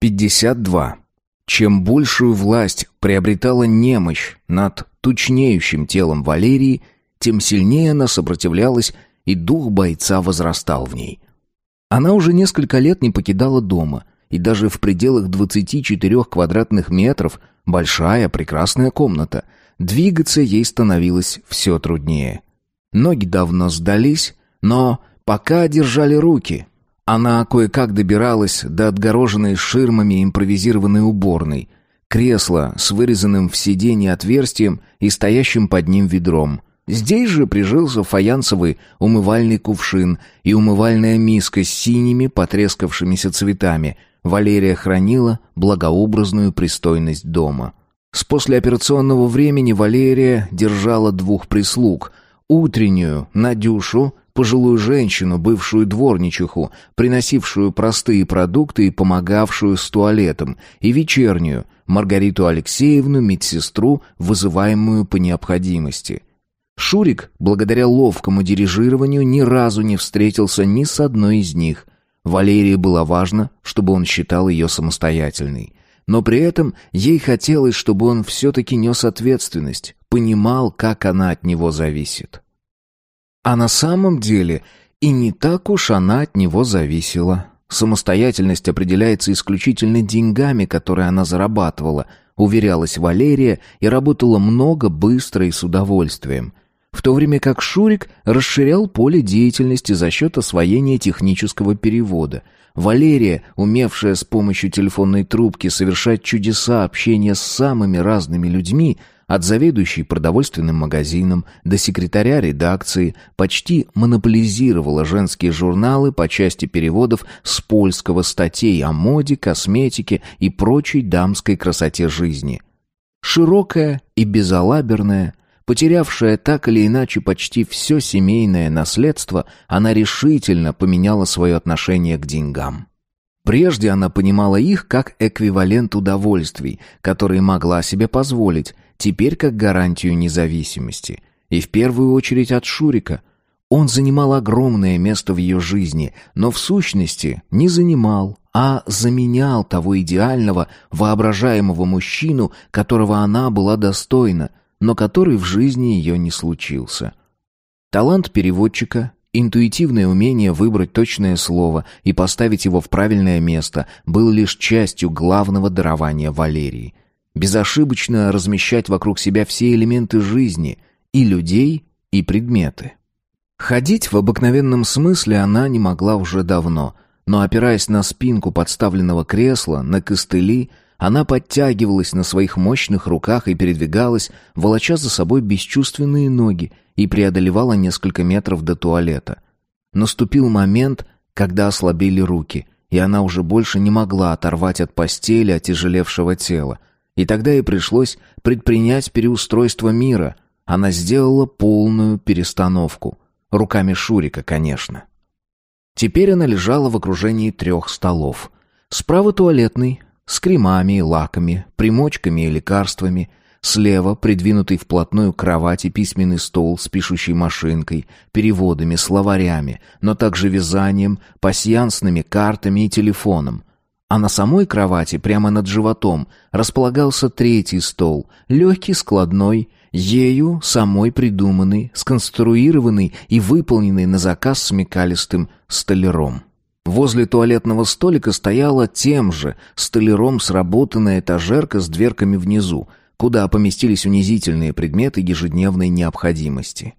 52. Чем большую власть приобретала немощь над тучнеющим телом Валерии, тем сильнее она сопротивлялась, и дух бойца возрастал в ней. Она уже несколько лет не покидала дома, и даже в пределах 24 квадратных метров большая прекрасная комната. Двигаться ей становилось все труднее. Ноги давно сдались, но пока держали руки, она кое-как добиралась до отгороженной ширмами импровизированной уборной. кресла с вырезанным в сиденье отверстием и стоящим под ним ведром. Здесь же прижился фаянсовый умывальный кувшин и умывальная миска с синими потрескавшимися цветами. Валерия хранила благообразную пристойность дома. С послеоперационного времени Валерия держала двух прислуг. Утреннюю — Надюшу, пожилую женщину, бывшую дворничиху, приносившую простые продукты и помогавшую с туалетом, и вечернюю, Маргариту Алексеевну, медсестру, вызываемую по необходимости. Шурик, благодаря ловкому дирижированию, ни разу не встретился ни с одной из них. Валерии было важно, чтобы он считал ее самостоятельной. Но при этом ей хотелось, чтобы он все-таки нес ответственность, понимал, как она от него зависит. А на самом деле и не так уж она от него зависела. Самостоятельность определяется исключительно деньгами, которые она зарабатывала, уверялась Валерия и работала много, быстро и с удовольствием. В то время как Шурик расширял поле деятельности за счет освоения технического перевода. Валерия, умевшая с помощью телефонной трубки совершать чудеса общения с самыми разными людьми, от заведующей продовольственным магазином до секретаря редакции почти монополизировала женские журналы по части переводов с польского статей о моде, косметике и прочей дамской красоте жизни. Широкая и безалаберная – Потерявшая так или иначе почти все семейное наследство, она решительно поменяла свое отношение к деньгам. Прежде она понимала их как эквивалент удовольствий, которые могла себе позволить, теперь как гарантию независимости. И в первую очередь от Шурика. Он занимал огромное место в ее жизни, но в сущности не занимал, а заменял того идеального, воображаемого мужчину, которого она была достойна, но который в жизни ее не случился. Талант переводчика, интуитивное умение выбрать точное слово и поставить его в правильное место был лишь частью главного дарования Валерии безошибочно размещать вокруг себя все элементы жизни, и людей, и предметы. Ходить в обыкновенном смысле она не могла уже давно, но опираясь на спинку подставленного кресла, на костыли, она подтягивалась на своих мощных руках и передвигалась, волоча за собой бесчувственные ноги и преодолевала несколько метров до туалета. Наступил момент, когда ослабели руки, и она уже больше не могла оторвать от постели отяжелевшего тела — и тогда ей пришлось предпринять переустройство мира. Она сделала полную перестановку. Руками Шурика, конечно. Теперь она лежала в окружении трех столов. Справа туалетный, с кремами и лаками, примочками и лекарствами. Слева придвинутый вплотную к кровати письменный стол с пишущей машинкой, переводами, словарями, но также вязанием, пасьянсными картами и телефоном. А на самой кровати, прямо над животом, располагался третий стол, легкий, складной, ею самой придуманный, сконструированный и выполненный на заказ смекалистым столяром. Возле туалетного столика стояла тем же столяром сработанная этажерка с дверками внизу, куда поместились унизительные предметы ежедневной необходимости.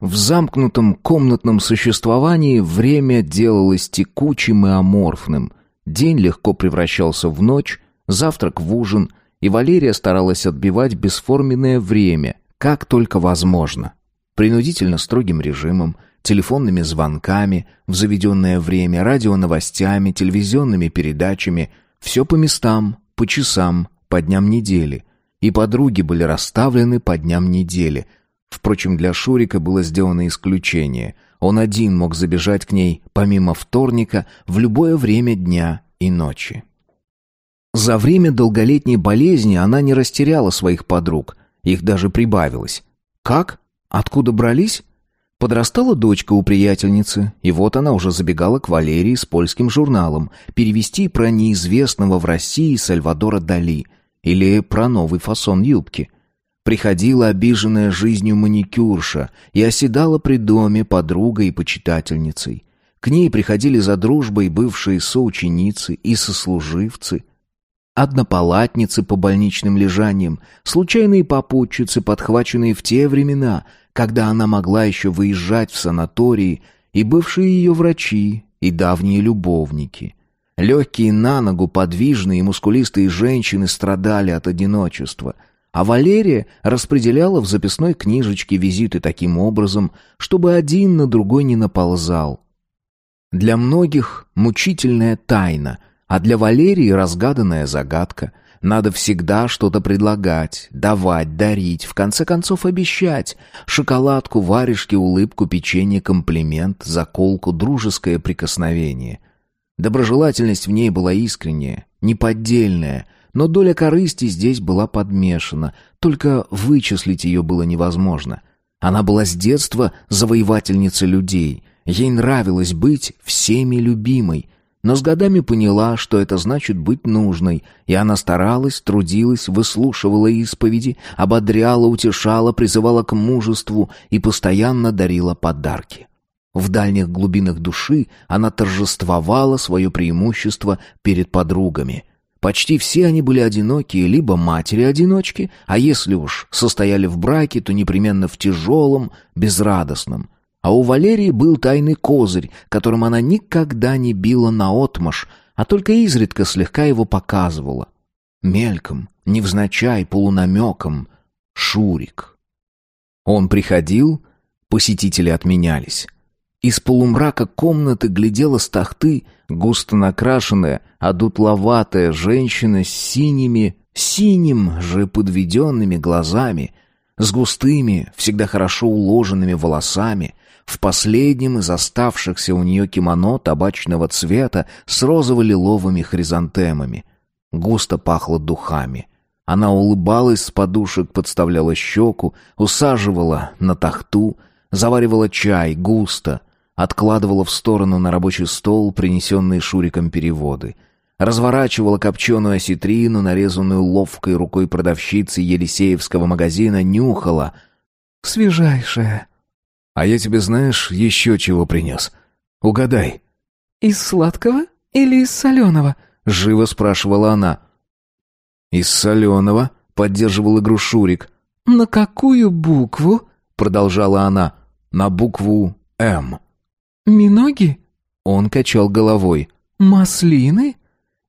В замкнутом комнатном существовании время делалось текучим и аморфным, День легко превращался в ночь, завтрак в ужин, и Валерия старалась отбивать бесформенное время, как только возможно. Принудительно строгим режимом, телефонными звонками, в заведенное время, радионовостями, телевизионными передачами, все по местам, по часам, по дням недели. И подруги были расставлены по дням недели. Впрочем, для Шурика было сделано исключение – он один мог забежать к ней, помимо вторника, в любое время дня и ночи. За время долголетней болезни она не растеряла своих подруг, их даже прибавилось. Как? Откуда брались? Подрастала дочка у приятельницы, и вот она уже забегала к Валерии с польским журналом перевести про неизвестного в России Сальвадора Дали или про новый фасон юбки – Приходила обиженная жизнью маникюрша и оседала при доме подругой и почитательницей. К ней приходили за дружбой бывшие соученицы и сослуживцы, однопалатницы по больничным лежаниям, случайные попутчицы, подхваченные в те времена, когда она могла еще выезжать в санатории, и бывшие ее врачи, и давние любовники. Легкие на ногу подвижные и мускулистые женщины страдали от одиночества — а Валерия распределяла в записной книжечке визиты таким образом, чтобы один на другой не наползал. Для многих мучительная тайна, а для Валерии разгаданная загадка. Надо всегда что-то предлагать, давать, дарить, в конце концов обещать. Шоколадку, варежки, улыбку, печенье, комплимент, заколку, дружеское прикосновение. Доброжелательность в ней была искренняя, неподдельная — но доля корысти здесь была подмешана, только вычислить ее было невозможно. Она была с детства завоевательницей людей, ей нравилось быть всеми любимой, но с годами поняла, что это значит быть нужной, и она старалась, трудилась, выслушивала исповеди, ободряла, утешала, призывала к мужеству и постоянно дарила подарки. В дальних глубинах души она торжествовала свое преимущество перед подругами — Почти все они были одинокие, либо матери-одиночки, а если уж состояли в браке, то непременно в тяжелом, безрадостном. А у Валерии был тайный козырь, которым она никогда не била наотмашь, а только изредка слегка его показывала. Мельком, невзначай, полунамеком. Шурик. Он приходил, посетители отменялись. Из полумрака комнаты глядела с тахты густо накрашенная, одутловатая женщина с синими, синим же подведенными глазами, с густыми, всегда хорошо уложенными волосами, в последнем из оставшихся у нее кимоно табачного цвета с розово-лиловыми хризантемами. Густо пахло духами. Она улыбалась с подушек, подставляла щеку, усаживала на тахту, заваривала чай густо — откладывала в сторону на рабочий стол принесенные Шуриком переводы, разворачивала копченую осетрину, нарезанную ловкой рукой продавщицы Елисеевского магазина, нюхала. «Свежайшая». «А я тебе, знаешь, еще чего принес? Угадай». «Из сладкого или из соленого?» — живо спрашивала она. «Из соленого?» — поддерживал игру Шурик. «На какую букву?» — продолжала она. «На букву «М». Миноги? Он качал головой. Маслины?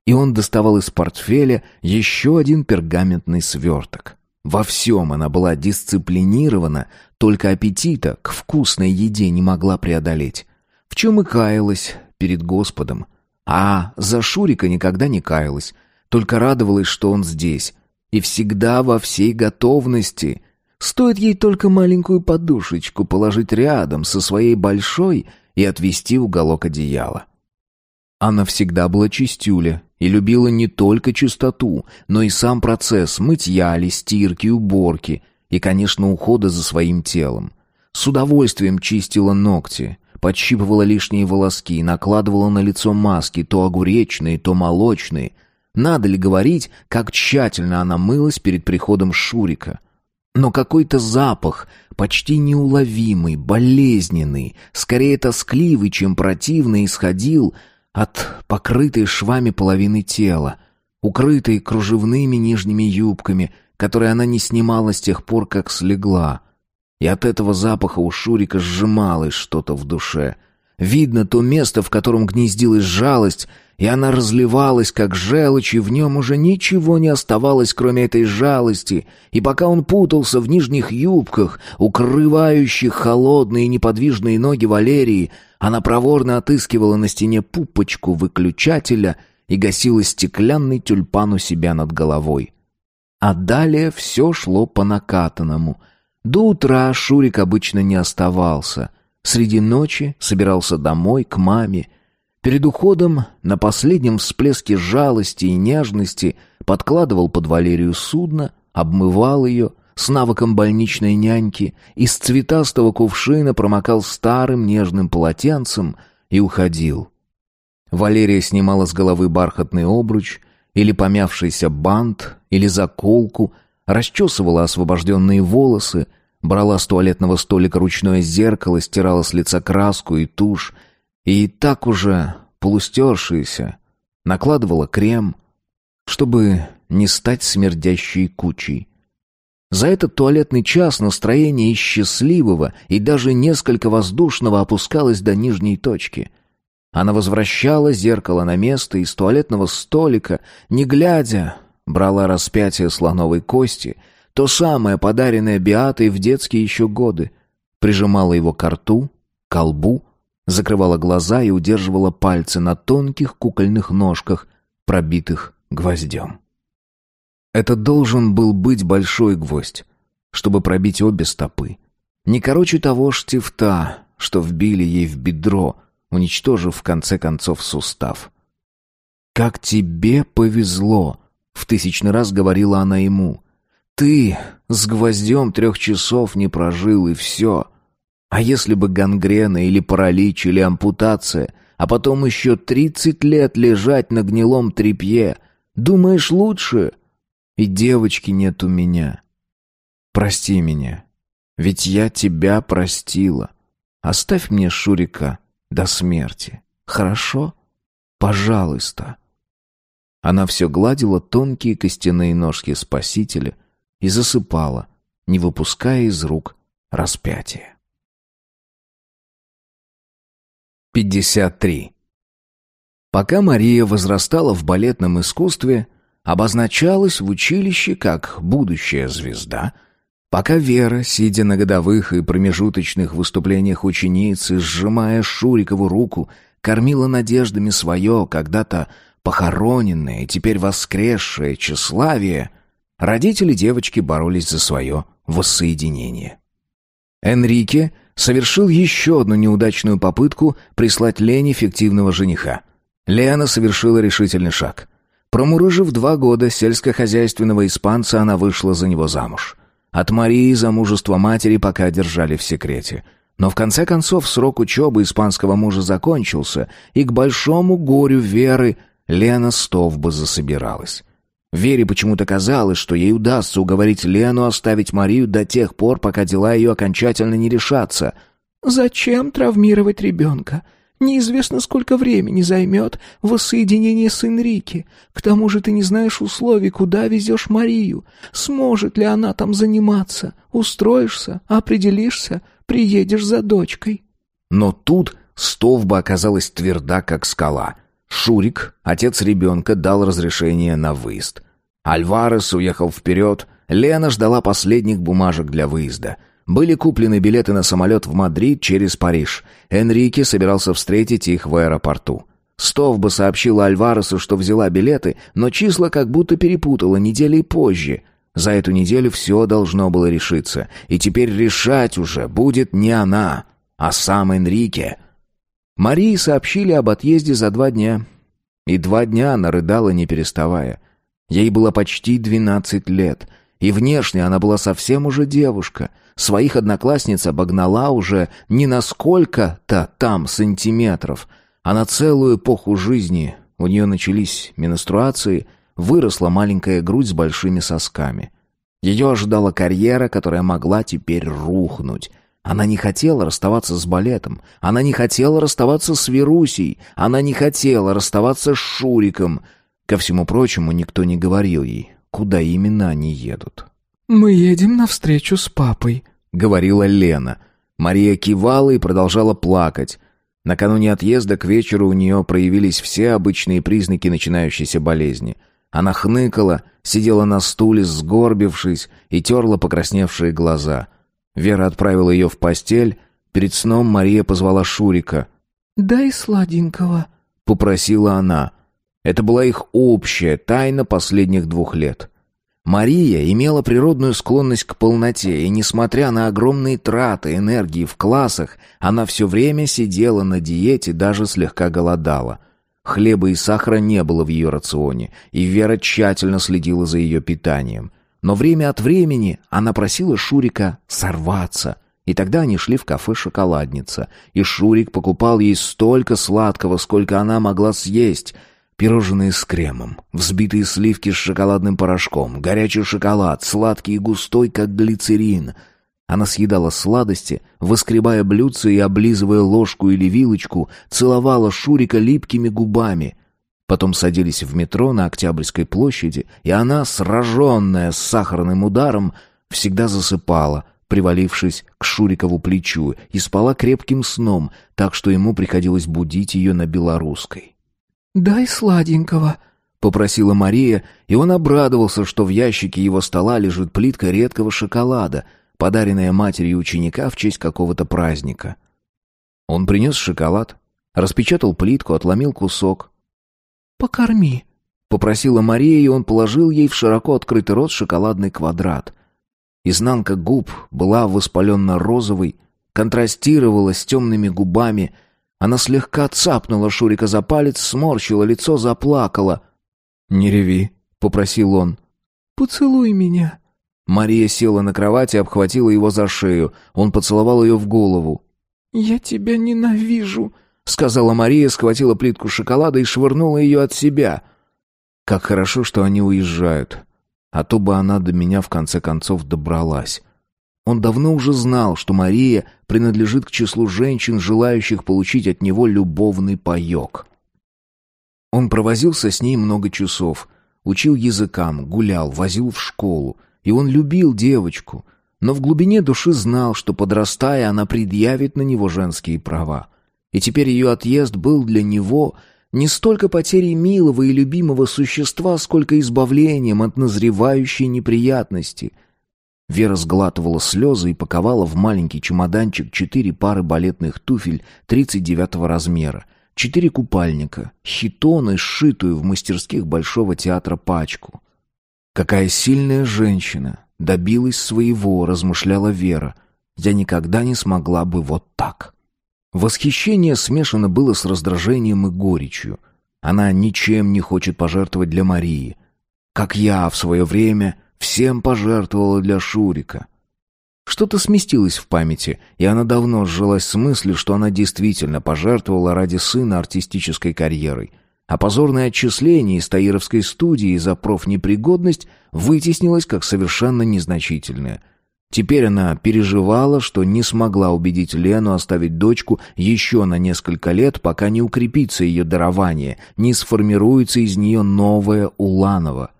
И он доставал из портфеля еще один пергаментный сверток. Во всем она была дисциплинирована, только аппетита к вкусной еде не могла преодолеть. В чем и каялась перед Господом. А за Шурика никогда не каялась, только радовалась, что он здесь. И всегда во всей готовности. Стоит ей только маленькую подушечку положить рядом со своей большой — и отвести уголок одеяла. Она всегда была чистюля и любила не только чистоту, но и сам процесс мытья, ли, стирки, уборки и, конечно, ухода за своим телом. С удовольствием чистила ногти, подщипывала лишние волоски, накладывала на лицо маски, то огуречные, то молочные. Надо ли говорить, как тщательно она мылась перед приходом Шурика? Но какой-то запах почти неуловимый, болезненный, скорее тоскливый, чем противный, исходил от покрытой швами половины тела, укрытой кружевными нижними юбками, которые она не снимала с тех пор, как слегла. И от этого запаха у Шурика сжималось что-то в душе. Видно то место, в котором гнездилась жалость — и она разливалась, как желчь, и в нем уже ничего не оставалось, кроме этой жалости, и пока он путался в нижних юбках, укрывающих холодные неподвижные ноги Валерии, она проворно отыскивала на стене пупочку выключателя и гасила стеклянный тюльпан у себя над головой. А далее все шло по накатанному. До утра Шурик обычно не оставался. Среди ночи собирался домой к маме — Перед уходом, на последнем всплеске жалости и нежности, подкладывал под Валерию судно, обмывал ее, с навыком больничной няньки, из цветастого кувшина промокал старым нежным полотенцем и уходил. Валерия снимала с головы бархатный обруч или помявшийся бант, или заколку, расчесывала освобожденные волосы, брала с туалетного столика ручное зеркало, стирала с лица краску и тушь, и так уже, полустершиеся, накладывала крем, чтобы не стать смердящей кучей. За этот туалетный час настроение из счастливого и даже несколько воздушного опускалось до нижней точки. Она возвращала зеркало на место из туалетного столика, не глядя, брала распятие слоновой кости, то самое, подаренное Беатой в детские еще годы, прижимала его к рту, к лбу, закрывала глаза и удерживала пальцы на тонких кукольных ножках, пробитых гвоздем. Это должен был быть большой гвоздь, чтобы пробить обе стопы. Не короче того штифта, что вбили ей в бедро, уничтожив в конце концов сустав. «Как тебе повезло!» — в тысячный раз говорила она ему. «Ты с гвоздем трех часов не прожил, и все. А если бы гангрена или паралич или ампутация, а потом еще тридцать лет лежать на гнилом тряпье, думаешь лучше? И девочки нет у меня. Прости меня, ведь я тебя простила. Оставь мне Шурика до смерти, хорошо? Пожалуйста. Она все гладила тонкие костяные ножки спасителя и засыпала, не выпуская из рук распятие. 53. Пока Мария возрастала в балетном искусстве, обозначалась в училище как будущая звезда, пока Вера, сидя на годовых и промежуточных выступлениях ученицы, сжимая Шурикову руку, кормила надеждами свое, когда-то похороненное и теперь воскресшее тщеславие, родители девочки боролись за свое воссоединение. Энрике совершил еще одну неудачную попытку прислать Лене фиктивного жениха. Лена совершила решительный шаг. Промурыжив два года сельскохозяйственного испанца, она вышла за него замуж. От Марии замужество матери пока держали в секрете. Но в конце концов срок учебы испанского мужа закончился, и к большому горю Веры Лена Стовба засобиралась. Вере почему-то казалось, что ей удастся уговорить Лену оставить Марию до тех пор, пока дела ее окончательно не решатся. «Зачем травмировать ребенка? Неизвестно, сколько времени займет воссоединение с Энрике. К тому же ты не знаешь условий, куда везешь Марию. Сможет ли она там заниматься? Устроишься, определишься, приедешь за дочкой». Но тут Стовба оказалась тверда, как скала — Шурик, отец ребенка, дал разрешение на выезд. Альварес уехал вперед, Лена ждала последних бумажек для выезда. Были куплены билеты на самолет в Мадрид через Париж. Энрике собирался встретить их в аэропорту. Стовба сообщила Альваресу, что взяла билеты, но числа как будто перепутала недели позже. За эту неделю все должно было решиться, и теперь решать уже будет не она, а сам Энрике — Марии сообщили об отъезде за два дня. И два дня она рыдала, не переставая. Ей было почти двенадцать лет, и внешне она была совсем уже девушка. Своих одноклассниц обогнала уже не на сколько-то там сантиметров, а на целую эпоху жизни. У нее начались менструации, выросла маленькая грудь с большими сосками. Ее ожидала карьера, которая могла теперь рухнуть. Она не хотела расставаться с балетом, она не хотела расставаться с Верусей, она не хотела расставаться с Шуриком. Ко всему прочему, никто не говорил ей, куда именно они едут. «Мы едем на встречу с папой», — говорила Лена. Мария кивала и продолжала плакать. Накануне отъезда к вечеру у нее проявились все обычные признаки начинающейся болезни. Она хныкала, сидела на стуле, сгорбившись, и терла покрасневшие глаза — Вера отправила ее в постель. Перед сном Мария позвала Шурика. «Дай сладенького», — попросила она. Это была их общая тайна последних двух лет. Мария имела природную склонность к полноте, и, несмотря на огромные траты энергии в классах, она все время сидела на диете, даже слегка голодала. Хлеба и сахара не было в ее рационе, и Вера тщательно следила за ее питанием — но время от времени она просила Шурика сорваться. И тогда они шли в кафе «Шоколадница», и Шурик покупал ей столько сладкого, сколько она могла съесть. Пирожные с кремом, взбитые сливки с шоколадным порошком, горячий шоколад, сладкий и густой, как глицерин. Она съедала сладости, воскребая блюдце и облизывая ложку или вилочку, целовала Шурика липкими губами — Потом садились в метро на Октябрьской площади, и она, сраженная с сахарным ударом, всегда засыпала, привалившись к Шурикову плечу, и спала крепким сном, так что ему приходилось будить ее на белорусской. «Дай сладенького», — попросила Мария, и он обрадовался, что в ящике его стола лежит плитка редкого шоколада, подаренная матерью ученика в честь какого-то праздника. Он принес шоколад, распечатал плитку, отломил кусок, «Покорми», — попросила Мария, и он положил ей в широко открытый рот шоколадный квадрат. Изнанка губ была воспаленно-розовой, контрастировала с темными губами. Она слегка цапнула Шурика за палец, сморщила лицо, заплакала. «Не реви», — попросил он. «Поцелуй меня», Мария села на кровати и обхватила его за шею. Он поцеловал ее в голову. «Я тебя ненавижу», — сказала Мария, схватила плитку шоколада и швырнула ее от себя. «Как хорошо, что они уезжают. А то бы она до меня в конце концов добралась». Он давно уже знал, что Мария принадлежит к числу женщин, желающих получить от него любовный паёк. Он провозился с ней много часов, учил языкам, гулял, возил в школу, и он любил девочку, но в глубине души знал, что, подрастая, она предъявит на него женские права. И теперь ее отъезд был для него не столько потерей милого и любимого существа, сколько избавлением от назревающей неприятности. Вера сглатывала слезы и паковала в маленький чемоданчик четыре пары балетных туфель тридцать девятого размера, четыре купальника, хитоны, сшитую в мастерских Большого театра пачку. «Какая сильная женщина! Добилась своего!» — размышляла Вера. «Я никогда не смогла бы вот так!» Восхищение смешано было с раздражением и горечью. Она ничем не хочет пожертвовать для Марии, как я в свое время всем пожертвовала для Шурика. Что-то сместилось в памяти, и она давно сжилась с мыслью, что она действительно пожертвовала ради сына артистической карьерой. А позорное отчисление из Таировской студии за профнепригодность вытеснилось как совершенно незначительное. Теперь она переживала, что не смогла убедить Лену оставить дочку еще на несколько лет, пока не укрепится ее дарование, не сформируется из нее новая Уланова.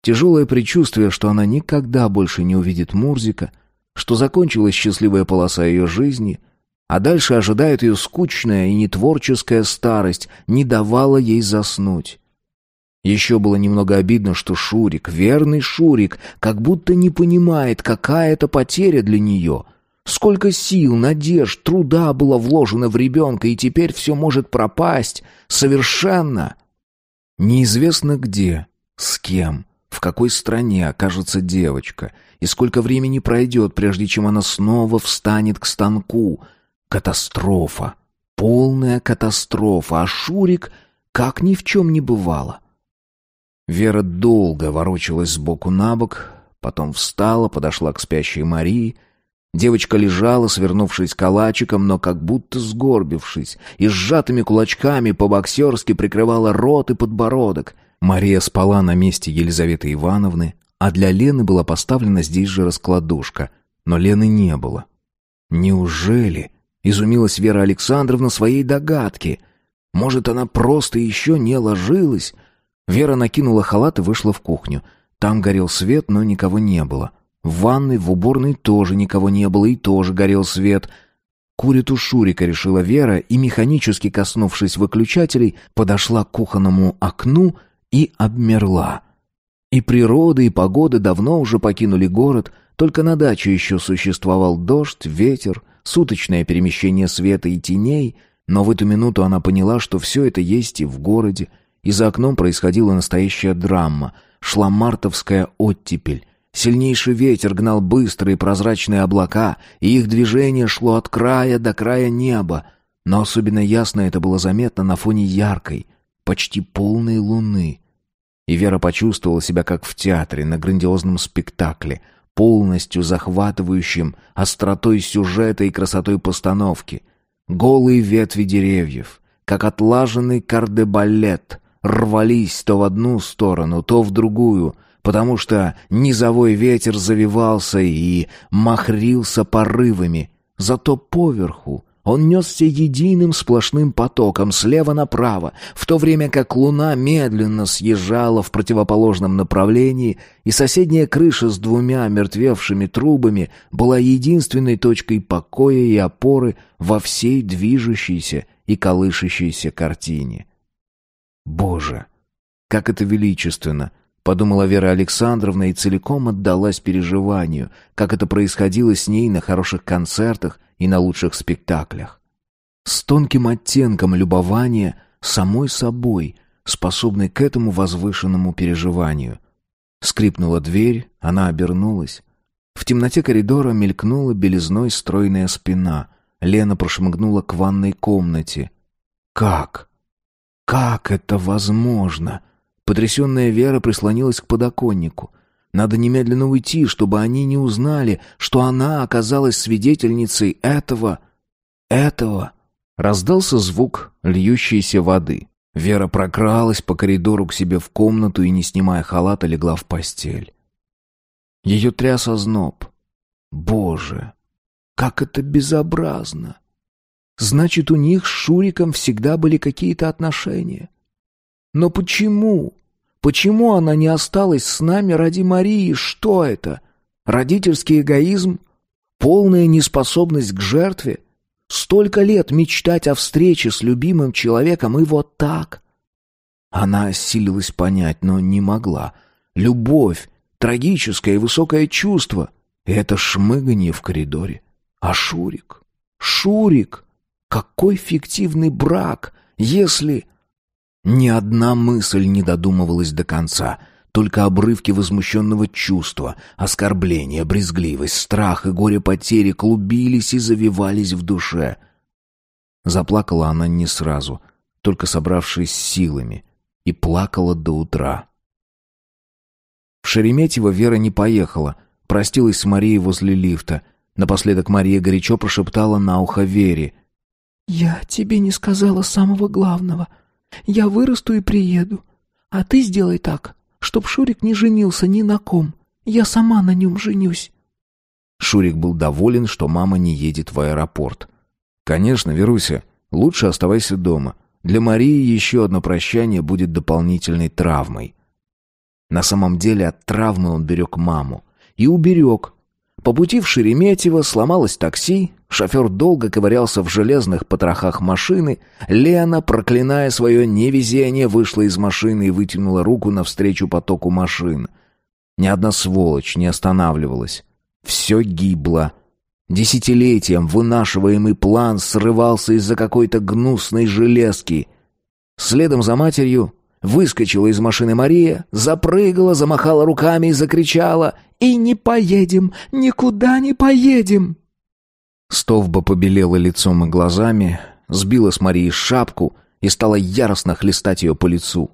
Тяжелое предчувствие, что она никогда больше не увидит Мурзика, что закончилась счастливая полоса ее жизни, а дальше ожидает ее скучная и нетворческая старость, не давала ей заснуть. Еще было немного обидно, что Шурик, верный Шурик, как будто не понимает, какая это потеря для нее. Сколько сил, надежд, труда было вложено в ребенка, и теперь все может пропасть. Совершенно. Неизвестно где, с кем, в какой стране окажется девочка, и сколько времени пройдет, прежде чем она снова встанет к станку. Катастрофа. Полная катастрофа. А Шурик как ни в чем не бывало. Вера долго ворочалась сбоку на бок, потом встала, подошла к спящей Марии. Девочка лежала, свернувшись калачиком, но как будто сгорбившись, и сжатыми кулачками по-боксерски прикрывала рот и подбородок. Мария спала на месте Елизаветы Ивановны, а для Лены была поставлена здесь же раскладушка, но Лены не было. «Неужели?» — изумилась Вера Александровна своей догадке. «Может, она просто еще не ложилась?» Вера накинула халат и вышла в кухню. Там горел свет, но никого не было. В ванной, в уборной тоже никого не было и тоже горел свет. Курит у Шурика, решила Вера, и, механически коснувшись выключателей, подошла к кухонному окну и обмерла. И природа, и погода давно уже покинули город, только на даче еще существовал дождь, ветер, суточное перемещение света и теней, но в эту минуту она поняла, что все это есть и в городе — и за окном происходила настоящая драма. Шла мартовская оттепель. Сильнейший ветер гнал быстрые прозрачные облака, и их движение шло от края до края неба. Но особенно ясно это было заметно на фоне яркой, почти полной луны. И Вера почувствовала себя как в театре на грандиозном спектакле, полностью захватывающим остротой сюжета и красотой постановки. Голые ветви деревьев, как отлаженный кардебалет, рвались то в одну сторону, то в другую, потому что низовой ветер завивался и махрился порывами. Зато поверху он несся единым сплошным потоком слева направо, в то время как луна медленно съезжала в противоположном направлении, и соседняя крыша с двумя мертвевшими трубами была единственной точкой покоя и опоры во всей движущейся и колышащейся картине. Боже, как это величественно! Подумала Вера Александровна и целиком отдалась переживанию, как это происходило с ней на хороших концертах и на лучших спектаклях. С тонким оттенком любования самой собой, способной к этому возвышенному переживанию. Скрипнула дверь, она обернулась. В темноте коридора мелькнула белизной стройная спина. Лена прошмыгнула к ванной комнате. «Как?» Как это возможно? Потрясенная Вера прислонилась к подоконнику. Надо немедленно уйти, чтобы они не узнали, что она оказалась свидетельницей этого... этого... Раздался звук льющейся воды. Вера прокралась по коридору к себе в комнату и, не снимая халата, легла в постель. Ее тряс озноб. Боже, как это безобразно! Значит, у них с Шуриком всегда были какие-то отношения. Но почему? Почему она не осталась с нами ради Марии? Что это? Родительский эгоизм? Полная неспособность к жертве? Столько лет мечтать о встрече с любимым человеком и вот так? Она осилилась понять, но не могла. Любовь, трагическое и высокое чувство. Это шмыганье в коридоре. А Шурик? Шурик! Какой фиктивный брак, если... Ни одна мысль не додумывалась до конца, только обрывки возмущенного чувства, оскорбления, брезгливость, страх и горе потери клубились и завивались в душе. Заплакала она не сразу, только собравшись силами, и плакала до утра. В Шереметьево Вера не поехала, простилась с Марией возле лифта. Напоследок Мария горячо прошептала на ухо Вере — «Я тебе не сказала самого главного. Я вырасту и приеду. А ты сделай так, чтоб Шурик не женился ни на ком. Я сама на нем женюсь». Шурик был доволен, что мама не едет в аэропорт. «Конечно, Веруся, лучше оставайся дома. Для Марии еще одно прощание будет дополнительной травмой». На самом деле от травмы он берег маму. И уберег, по пути в Шереметьево, сломалось такси, шофер долго ковырялся в железных потрохах машины, Лена, проклиная свое невезение, вышла из машины и вытянула руку навстречу потоку машин. Ни одна сволочь не останавливалась. Все гибло. Десятилетием вынашиваемый план срывался из-за какой-то гнусной железки. Следом за матерью Выскочила из машины Мария, запрыгала, замахала руками и закричала «И не поедем! Никуда не поедем!» Стовба побелела лицом и глазами, сбила с Марии шапку и стала яростно хлестать ее по лицу.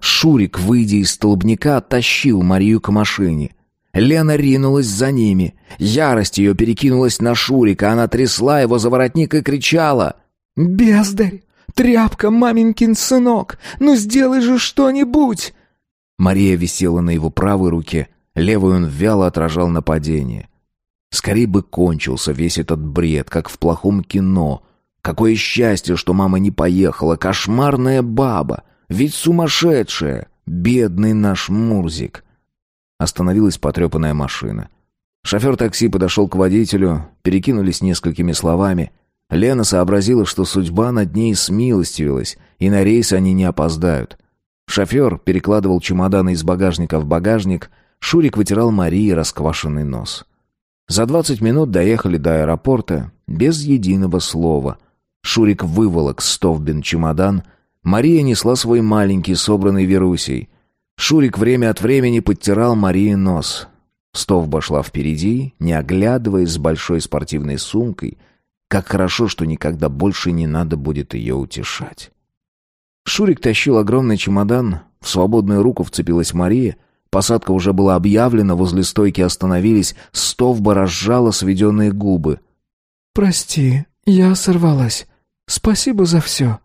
Шурик, выйдя из столбняка, тащил Марию к машине. Лена ринулась за ними. Ярость ее перекинулась на Шурика, она трясла его за воротник и кричала «Бездарь! «Тряпка, маменькин сынок! Ну сделай же что-нибудь!» Мария висела на его правой руке, левую он вяло отражал нападение. Скорей бы кончился весь этот бред, как в плохом кино. Какое счастье, что мама не поехала, кошмарная баба, ведь сумасшедшая, бедный наш Мурзик. Остановилась потрепанная машина. Шофер такси подошел к водителю, перекинулись несколькими словами. Лена сообразила, что судьба над ней смилостивилась, и на рейс они не опоздают. Шофер перекладывал чемоданы из багажника в багажник, Шурик вытирал Марии расквашенный нос. За двадцать минут доехали до аэропорта без единого слова. Шурик выволок стовбин чемодан, Мария несла свой маленький, собранный Верусей. Шурик время от времени подтирал Марии нос. Стовба шла впереди, не оглядываясь с большой спортивной сумкой — как хорошо, что никогда больше не надо будет ее утешать. Шурик тащил огромный чемодан, в свободную руку вцепилась Мария. Посадка уже была объявлена, возле стойки остановились, стовба разжала сведенные губы. «Прости, я сорвалась. Спасибо за все».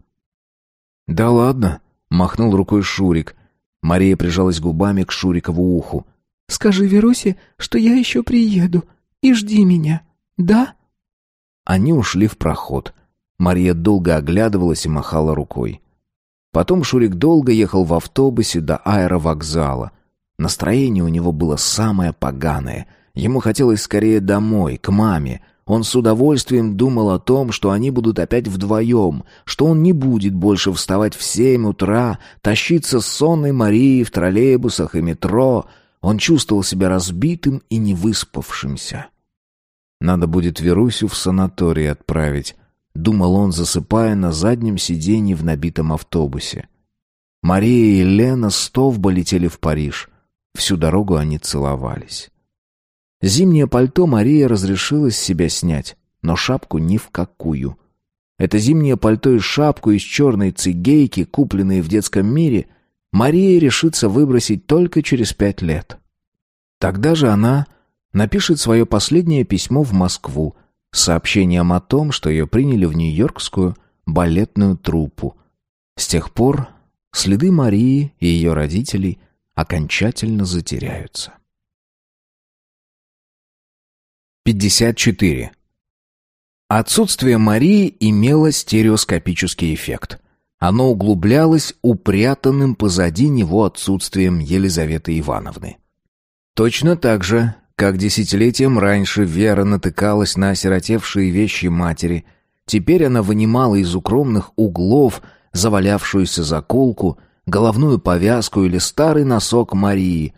«Да ладно», — махнул рукой Шурик. Мария прижалась губами к Шурикову уху. «Скажи Верусе, что я еще приеду, и жди меня, да?» Они ушли в проход. Мария долго оглядывалась и махала рукой. Потом Шурик долго ехал в автобусе до аэровокзала. Настроение у него было самое поганое. Ему хотелось скорее домой, к маме. Он с удовольствием думал о том, что они будут опять вдвоем, что он не будет больше вставать в семь утра, тащиться с сонной Марией в троллейбусах и метро. Он чувствовал себя разбитым и невыспавшимся. Надо будет Верусю в санаторий отправить, думал он, засыпая на заднем сиденье в набитом автобусе. Мария и Лена с Товба летели в Париж. Всю дорогу они целовались. Зимнее пальто Мария разрешила с себя снять, но шапку ни в какую. Это зимнее пальто и шапку из черной цигейки, купленные в детском мире, Мария решится выбросить только через пять лет. Тогда же она напишет свое последнее письмо в Москву с сообщением о том, что ее приняли в Нью-Йоркскую балетную труппу. С тех пор следы Марии и ее родителей окончательно затеряются. 54. Отсутствие Марии имело стереоскопический эффект. Оно углублялось упрятанным позади него отсутствием Елизаветы Ивановны. Точно так же как десятилетием раньше Вера натыкалась на осиротевшие вещи матери. Теперь она вынимала из укромных углов завалявшуюся заколку, головную повязку или старый носок Марии.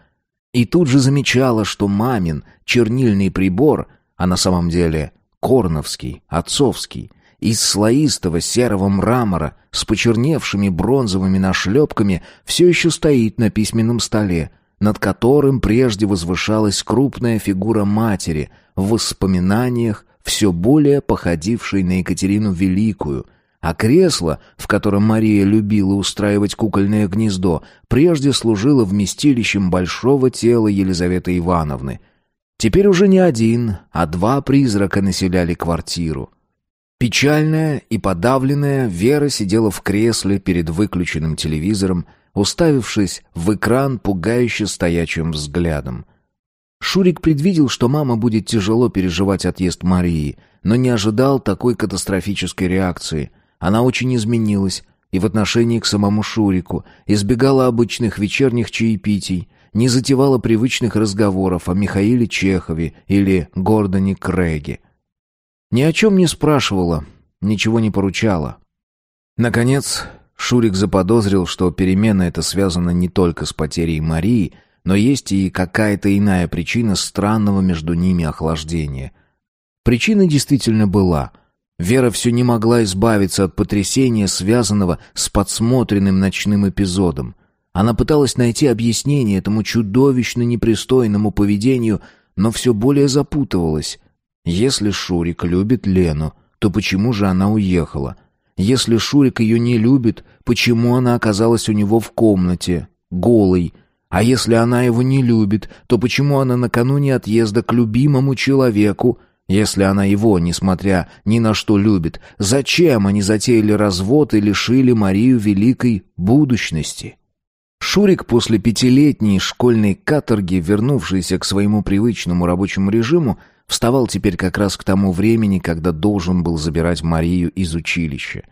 И тут же замечала, что мамин чернильный прибор, а на самом деле корновский, отцовский, из слоистого серого мрамора с почерневшими бронзовыми нашлепками все еще стоит на письменном столе — над которым прежде возвышалась крупная фигура матери, в воспоминаниях все более походившей на Екатерину Великую, а кресло, в котором Мария любила устраивать кукольное гнездо, прежде служило вместилищем большого тела Елизаветы Ивановны. Теперь уже не один, а два призрака населяли квартиру. Печальная и подавленная Вера сидела в кресле перед выключенным телевизором, уставившись в экран пугающе стоячим взглядом. Шурик предвидел, что мама будет тяжело переживать отъезд Марии, но не ожидал такой катастрофической реакции. Она очень изменилась и в отношении к самому Шурику, избегала обычных вечерних чаепитий, не затевала привычных разговоров о Михаиле Чехове или Гордоне Крэге. Ни о чем не спрашивала, ничего не поручала. Наконец, Шурик заподозрил, что перемена эта связана не только с потерей Марии, но есть и какая-то иная причина странного между ними охлаждения. Причина действительно была. Вера все не могла избавиться от потрясения, связанного с подсмотренным ночным эпизодом. Она пыталась найти объяснение этому чудовищно непристойному поведению, но все более запутывалась. Если Шурик любит Лену, то почему же она уехала? Если Шурик ее не любит, почему она оказалась у него в комнате, голой? А если она его не любит, то почему она накануне отъезда к любимому человеку, если она его, несмотря ни на что, любит? Зачем они затеяли развод и лишили Марию великой будущности? Шурик после пятилетней школьной каторги, вернувшийся к своему привычному рабочему режиму, Вставал теперь как раз к тому времени, когда должен был забирать Марию из училища.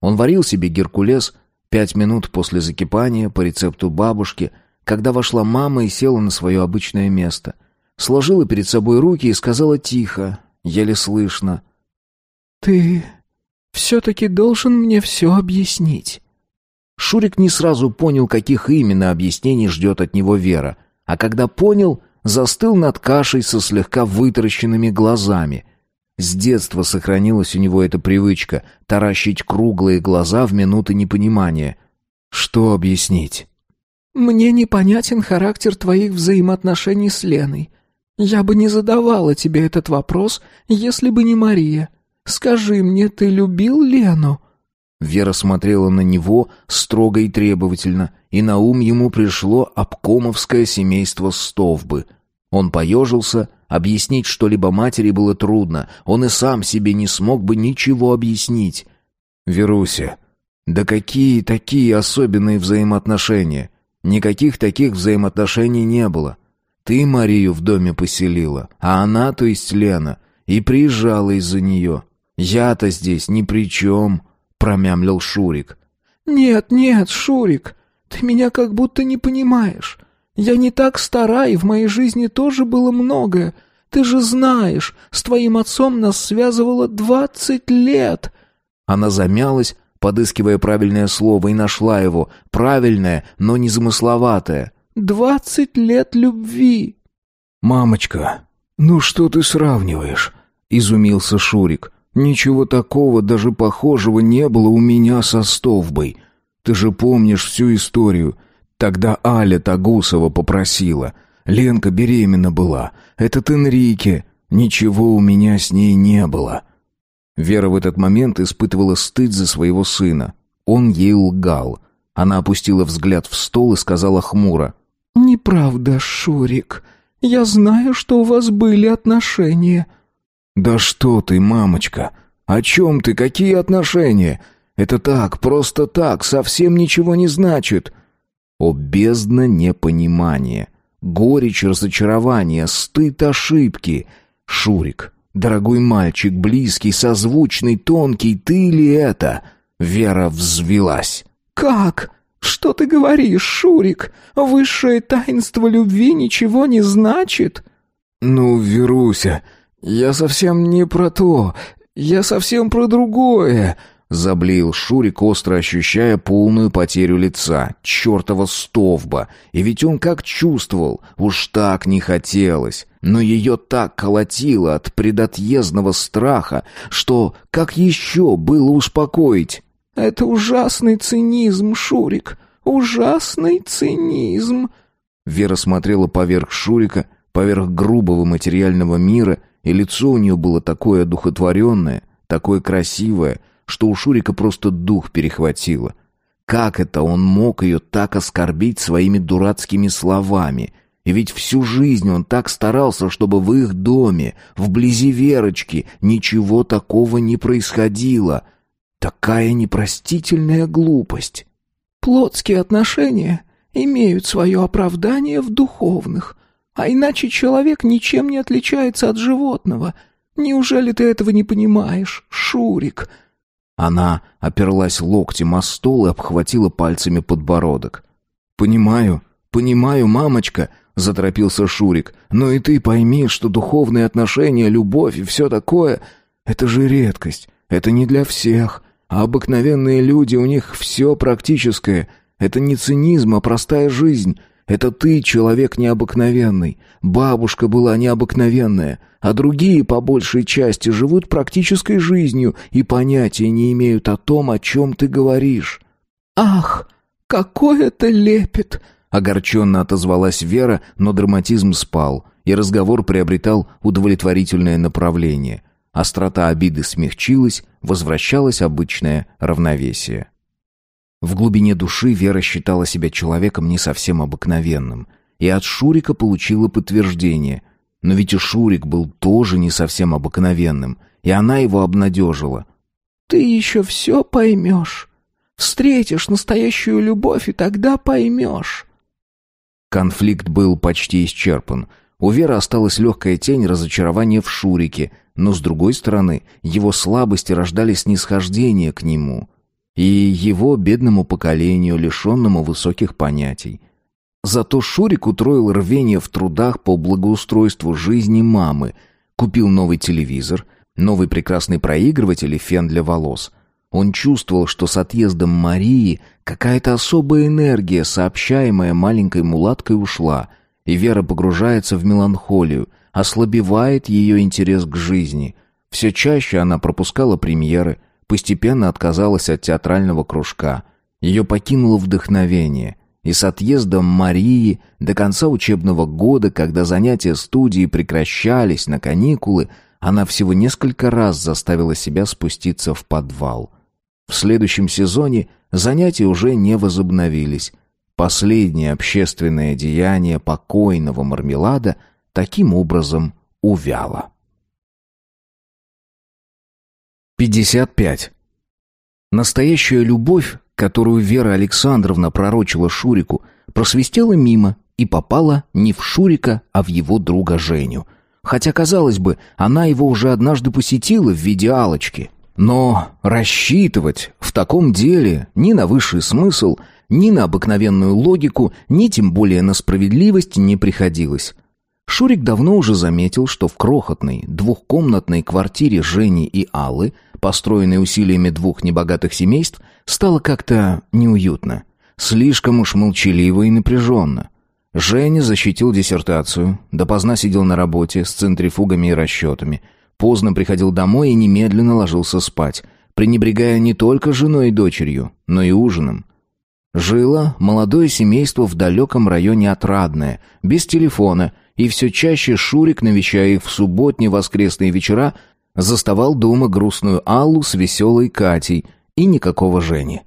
Он варил себе геркулес пять минут после закипания по рецепту бабушки, когда вошла мама и села на свое обычное место. Сложила перед собой руки и сказала тихо, еле слышно. «Ты все-таки должен мне все объяснить». Шурик не сразу понял, каких именно объяснений ждет от него Вера. А когда понял, застыл над кашей со слегка вытаращенными глазами. С детства сохранилась у него эта привычка таращить круглые глаза в минуты непонимания. Что объяснить? «Мне непонятен характер твоих взаимоотношений с Леной. Я бы не задавала тебе этот вопрос, если бы не Мария. Скажи мне, ты любил Лену?» Вера смотрела на него строго и требовательно, и на ум ему пришло обкомовское семейство Стовбы. Он поежился, объяснить что-либо матери было трудно, он и сам себе не смог бы ничего объяснить. «Веруся, да какие такие особенные взаимоотношения? Никаких таких взаимоотношений не было. Ты Марию в доме поселила, а она, то есть Лена, и приезжала из-за нее. Я-то здесь ни при чем» промямлил Шурик. «Нет, нет, Шурик, ты меня как будто не понимаешь. Я не так стара, и в моей жизни тоже было многое. Ты же знаешь, с твоим отцом нас связывало двадцать лет». Она замялась, подыскивая правильное слово, и нашла его, правильное, но не замысловатое. «Двадцать лет любви!» «Мамочка, ну что ты сравниваешь?» — изумился Шурик. Ничего такого, даже похожего, не было у меня со Стовбой. Ты же помнишь всю историю. Тогда Аля Тагусова попросила. Ленка беременна была. Этот Энрике. Ничего у меня с ней не было». Вера в этот момент испытывала стыд за своего сына. Он ей лгал. Она опустила взгляд в стол и сказала хмуро. «Неправда, Шурик. Я знаю, что у вас были отношения». «Да что ты, мамочка! О чем ты? Какие отношения? Это так, просто так, совсем ничего не значит!» О, бездна непонимания! Горечь разочарования, стыд ошибки! «Шурик, дорогой мальчик, близкий, созвучный, тонкий, ты ли это?» Вера взвелась. «Как? Что ты говоришь, Шурик? Высшее таинство любви ничего не значит?» «Ну, Веруся...» «Я совсем не про то, я совсем про другое», — заблеял Шурик, остро ощущая полную потерю лица, чертова стовба. И ведь он как чувствовал, уж так не хотелось. Но ее так колотило от предотъездного страха, что как еще было успокоить? «Это ужасный цинизм, Шурик, ужасный цинизм!» Вера смотрела поверх Шурика, поверх грубого материального мира — и лицо у нее было такое одухотворенное, такое красивое, что у Шурика просто дух перехватило. Как это он мог ее так оскорбить своими дурацкими словами? И ведь всю жизнь он так старался, чтобы в их доме, вблизи Верочки, ничего такого не происходило. Такая непростительная глупость. «Плотские отношения имеют свое оправдание в духовных», а иначе человек ничем не отличается от животного. Неужели ты этого не понимаешь, Шурик?» Она оперлась локтем о стол и обхватила пальцами подбородок. «Понимаю, понимаю, мамочка», — заторопился Шурик. «Но и ты пойми, что духовные отношения, любовь и все такое — это же редкость, это не для всех. А обыкновенные люди, у них все практическое. Это не цинизм, а простая жизнь. Это ты человек необыкновенный. Бабушка была необыкновенная, а другие по большей части живут практической жизнью и понятия не имеют о том, о чем ты говоришь. Ах, какой это лепет, огорченно отозвалась Вера, но драматизм спал, и разговор приобретал удовлетворительное направление. Острота обиды смягчилась, возвращалось обычное равновесие. В глубине души Вера считала себя человеком не совсем обыкновенным. И от Шурика получила подтверждение. Но ведь и Шурик был тоже не совсем обыкновенным. И она его обнадежила. «Ты еще все поймешь. Встретишь настоящую любовь, и тогда поймешь». Конфликт был почти исчерпан. У Веры осталась легкая тень разочарования в Шурике, но, с другой стороны, его слабости рождали снисхождение к нему — и его бедному поколению, лишенному высоких понятий. Зато Шурик утроил рвение в трудах по благоустройству жизни мамы, купил новый телевизор, новый прекрасный проигрыватель и фен для волос. Он чувствовал, что с отъездом Марии какая-то особая энергия, сообщаемая маленькой мулаткой, ушла, и Вера погружается в меланхолию, ослабевает ее интерес к жизни. Все чаще она пропускала премьеры – постепенно отказалась от театрального кружка. Ее покинуло вдохновение. И с отъездом Марии до конца учебного года, когда занятия студии прекращались на каникулы, она всего несколько раз заставила себя спуститься в подвал. В следующем сезоне занятия уже не возобновились. Последнее общественное деяние покойного мармелада таким образом увяло. 55. Настоящая любовь, которую Вера Александровна пророчила Шурику, просвистела мимо и попала не в Шурика, а в его друга Женю. Хотя, казалось бы, она его уже однажды посетила в виде алочки. Но рассчитывать в таком деле ни на высший смысл, ни на обыкновенную логику, ни тем более на справедливость не приходилось. Шурик давно уже заметил, что в крохотной, двухкомнатной квартире Жени и Аллы – построенной усилиями двух небогатых семейств, стало как-то неуютно. Слишком уж молчаливо и напряженно. Женя защитил диссертацию, допоздна сидел на работе с центрифугами и расчетами. Поздно приходил домой и немедленно ложился спать, пренебрегая не только женой и дочерью, но и ужином. Жило молодое семейство в далеком районе Отрадное, без телефона, и все чаще Шурик, навещая их в субботние воскресные вечера, Заставал дома грустную Аллу с веселой Катей и никакого Жени.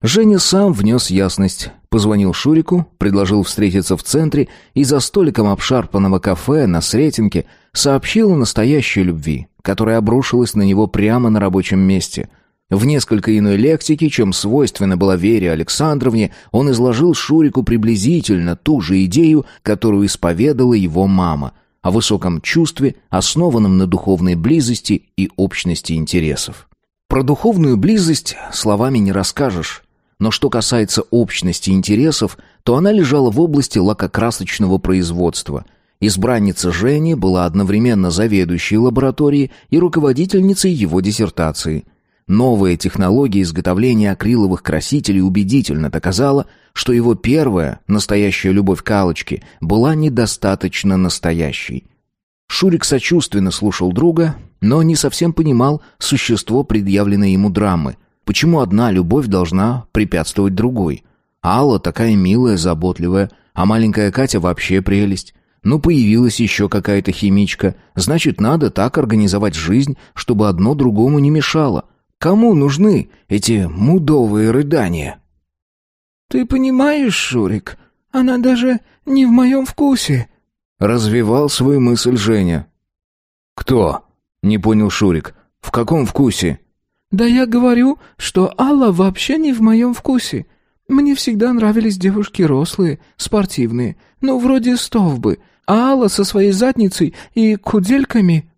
Женя сам внес ясность, позвонил Шурику, предложил встретиться в центре и за столиком обшарпанного кафе на Сретенке сообщил о настоящей любви, которая обрушилась на него прямо на рабочем месте. В несколько иной лексике, чем свойственно была Вере Александровне, он изложил Шурику приблизительно ту же идею, которую исповедала его мама – о высоком чувстве, основанном на духовной близости и общности интересов. Про духовную близость словами не расскажешь, но что касается общности интересов, то она лежала в области лакокрасочного производства. Избранница Жени была одновременно заведующей лабораторией и руководительницей его диссертации – Новая технология изготовления акриловых красителей убедительно доказала, что его первая, настоящая любовь к Аллочке, была недостаточно настоящей. Шурик сочувственно слушал друга, но не совсем понимал существо предъявленной ему драмы. Почему одна любовь должна препятствовать другой? Алла такая милая, заботливая, а маленькая Катя вообще прелесть. Ну, появилась еще какая-то химичка. Значит, надо так организовать жизнь, чтобы одно другому не мешало. Кому нужны эти мудовые рыдания? «Ты понимаешь, Шурик, она даже не в моем вкусе», — развивал свою мысль Женя. «Кто?» — не понял Шурик. «В каком вкусе?» «Да я говорю, что Алла вообще не в моем вкусе. Мне всегда нравились девушки рослые, спортивные, ну, вроде стов бы, а Алла со своей задницей и кудельками...»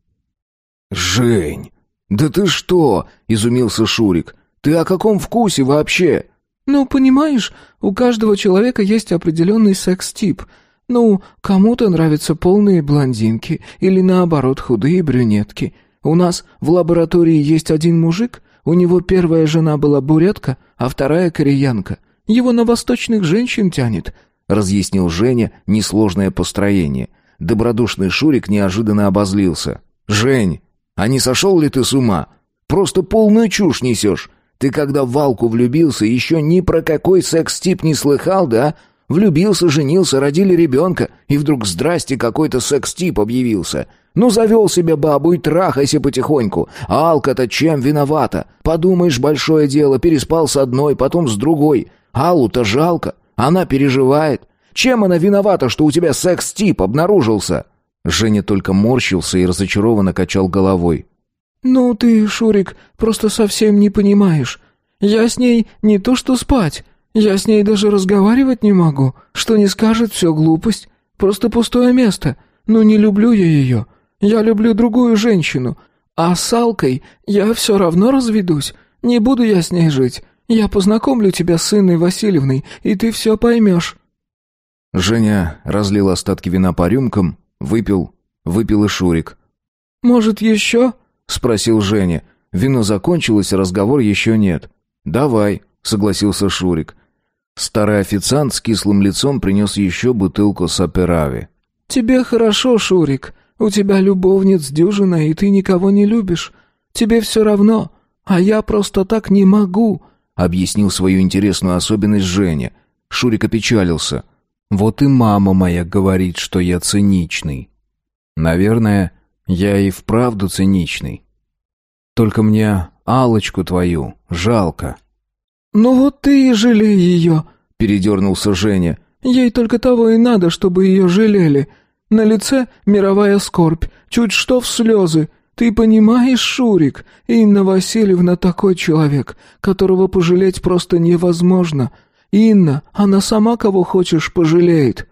«Жень, «Да ты что?» — изумился Шурик. «Ты о каком вкусе вообще?» «Ну, понимаешь, у каждого человека есть определенный секс-тип. Ну, кому-то нравятся полные блондинки или, наоборот, худые брюнетки. У нас в лаборатории есть один мужик, у него первая жена была бурятка, а вторая — кореянка. Его на восточных женщин тянет», — разъяснил Женя несложное построение. Добродушный Шурик неожиданно обозлился. «Жень, а не сошел ли ты с ума? Просто полную чушь несешь. Ты когда в Валку влюбился, еще ни про какой секс-тип не слыхал, да? Влюбился, женился, родили ребенка, и вдруг здрасте какой-то секс-тип объявился. Ну, завел себе бабу и трахайся потихоньку. А Алка-то чем виновата? Подумаешь, большое дело, переспал с одной, потом с другой. Аллу-то жалко, она переживает. Чем она виновата, что у тебя секс-тип обнаружился?» Женя только морщился и разочарованно качал головой. «Ну ты, Шурик, просто совсем не понимаешь. Я с ней не то что спать, я с ней даже разговаривать не могу. Что не скажет, все глупость. Просто пустое место. Ну не люблю я ее. Я люблю другую женщину. А с Алкой я все равно разведусь. Не буду я с ней жить. Я познакомлю тебя с Инной Васильевной, и ты все поймешь». Женя разлил остатки вина по рюмкам, Выпил, выпил и Шурик. «Может, еще?» — спросил Женя. Вино закончилось, разговор еще нет. «Давай», — согласился Шурик. Старый официант с кислым лицом принес еще бутылку саперави. «Тебе хорошо, Шурик. У тебя любовниц дюжина, и ты никого не любишь. Тебе все равно, а я просто так не могу», — объяснил свою интересную особенность Женя. Шурик опечалился. Вот и мама моя говорит, что я циничный. Наверное, я и вправду циничный. Только мне алочку твою жалко. Ну вот ты и жалей ее, передернулся Женя. Ей только того и надо, чтобы ее жалели. На лице мировая скорбь, чуть что в слезы. Ты понимаешь, Шурик, Инна Васильевна такой человек, которого пожалеть просто невозможно. — Инна, она сама кого хочешь пожалеет».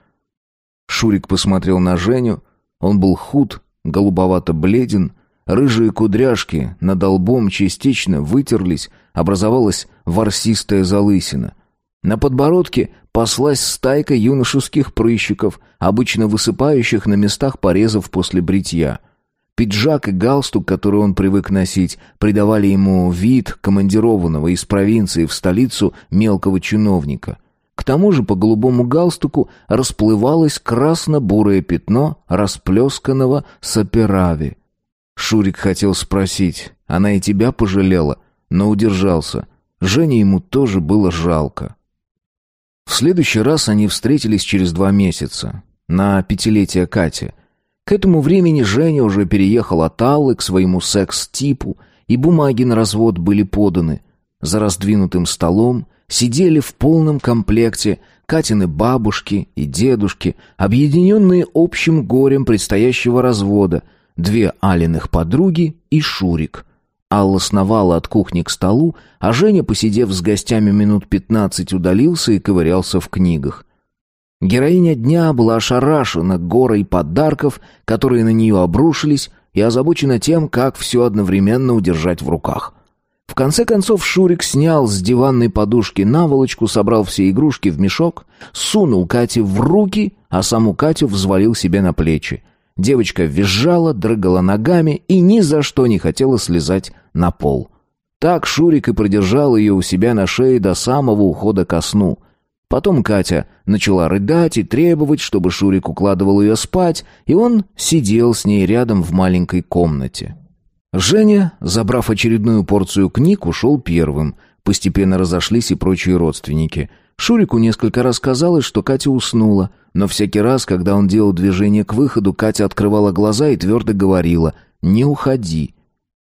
Шурик посмотрел на Женю. Он был худ, голубовато бледен, рыжие кудряшки над лбом частично вытерлись, образовалась ворсистая залысина. На подбородке послась стайка юношеских прыщиков, обычно высыпающих на местах порезов после бритья. Пиджак и галстук, которые он привык носить, придавали ему вид командированного из провинции в столицу мелкого чиновника. К тому же по голубому галстуку расплывалось красно-бурое пятно расплесканного саперави. Шурик хотел спросить, она и тебя пожалела, но удержался. Жене ему тоже было жалко. В следующий раз они встретились через два месяца, на пятилетие Кати — к этому времени Женя уже переехал от Аллы к своему секс-типу, и бумаги на развод были поданы. За раздвинутым столом сидели в полном комплекте Катины бабушки и дедушки, объединенные общим горем предстоящего развода, две Алиных подруги и Шурик. Алла сновала от кухни к столу, а Женя, посидев с гостями минут пятнадцать, удалился и ковырялся в книгах. Героиня дня была ошарашена горой подарков, которые на нее обрушились, и озабочена тем, как все одновременно удержать в руках. В конце концов Шурик снял с диванной подушки наволочку, собрал все игрушки в мешок, сунул Кате в руки, а саму Катю взвалил себе на плечи. Девочка визжала, дрыгала ногами и ни за что не хотела слезать на пол. Так Шурик и продержал ее у себя на шее до самого ухода ко сну — Потом Катя начала рыдать и требовать, чтобы Шурик укладывал ее спать, и он сидел с ней рядом в маленькой комнате. Женя, забрав очередную порцию книг, ушел первым. Постепенно разошлись и прочие родственники. Шурику несколько раз казалось, что Катя уснула, но всякий раз, когда он делал движение к выходу, Катя открывала глаза и твердо говорила «Не уходи».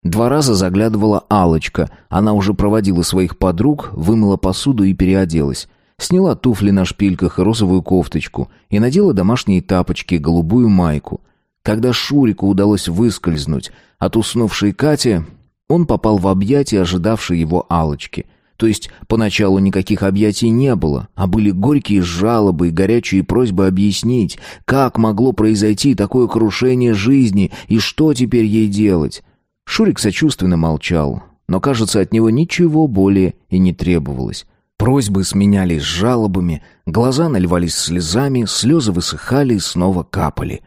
Два раза заглядывала алочка Она уже проводила своих подруг, вымыла посуду и переоделась. Сняла туфли на шпильках и розовую кофточку и надела домашние тапочки и голубую майку. Когда Шурику удалось выскользнуть от уснувшей Кати, он попал в объятия ожидавшей его алочки. То есть поначалу никаких объятий не было, а были горькие жалобы и горячие просьбы объяснить, как могло произойти такое крушение жизни и что теперь ей делать. Шурик сочувственно молчал, но, кажется, от него ничего более и не требовалось. Просьбы сменялись жалобами, глаза наливались слезами, слезы высыхали и снова капали.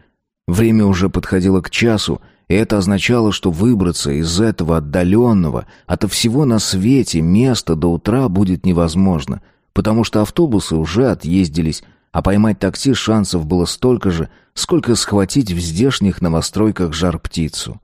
Время уже подходило к часу, и это означало, что выбраться из этого отдаленного ото всего на свете места до утра будет невозможно, потому что автобусы уже отъездились, а поймать такси шансов было столько же, сколько схватить в здешних новостройках жар-птицу.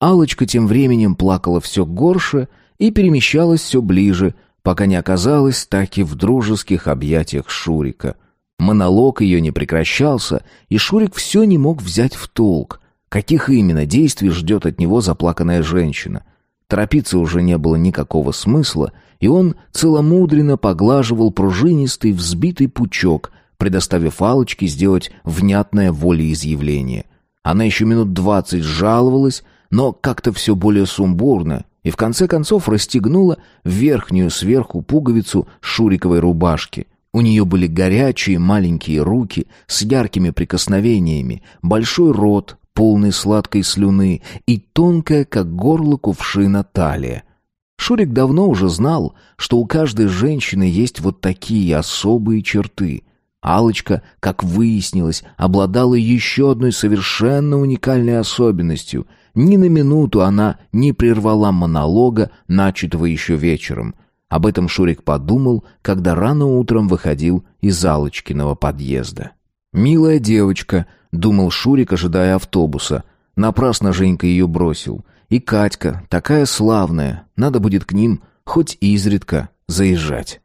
алочка тем временем плакала все горше и перемещалась все ближе – пока не оказалась так и в дружеских объятиях Шурика. Монолог ее не прекращался, и Шурик все не мог взять в толк, каких именно действий ждет от него заплаканная женщина. Торопиться уже не было никакого смысла, и он целомудренно поглаживал пружинистый взбитый пучок, предоставив Алочке сделать внятное волеизъявление. Она еще минут двадцать жаловалась, но как-то все более сумбурно, и в конце концов расстегнула верхнюю сверху пуговицу шуриковой рубашки. У нее были горячие маленькие руки с яркими прикосновениями, большой рот, полный сладкой слюны, и тонкая, как горло кувшина, талия. Шурик давно уже знал, что у каждой женщины есть вот такие особые черты. Алочка, как выяснилось, обладала еще одной совершенно уникальной особенностью. Ни на минуту она не прервала монолога, начатого еще вечером. Об этом Шурик подумал, когда рано утром выходил из Алочкиного подъезда. «Милая девочка», — думал Шурик, ожидая автобуса. Напрасно Женька ее бросил. «И Катька, такая славная, надо будет к ним хоть изредка заезжать».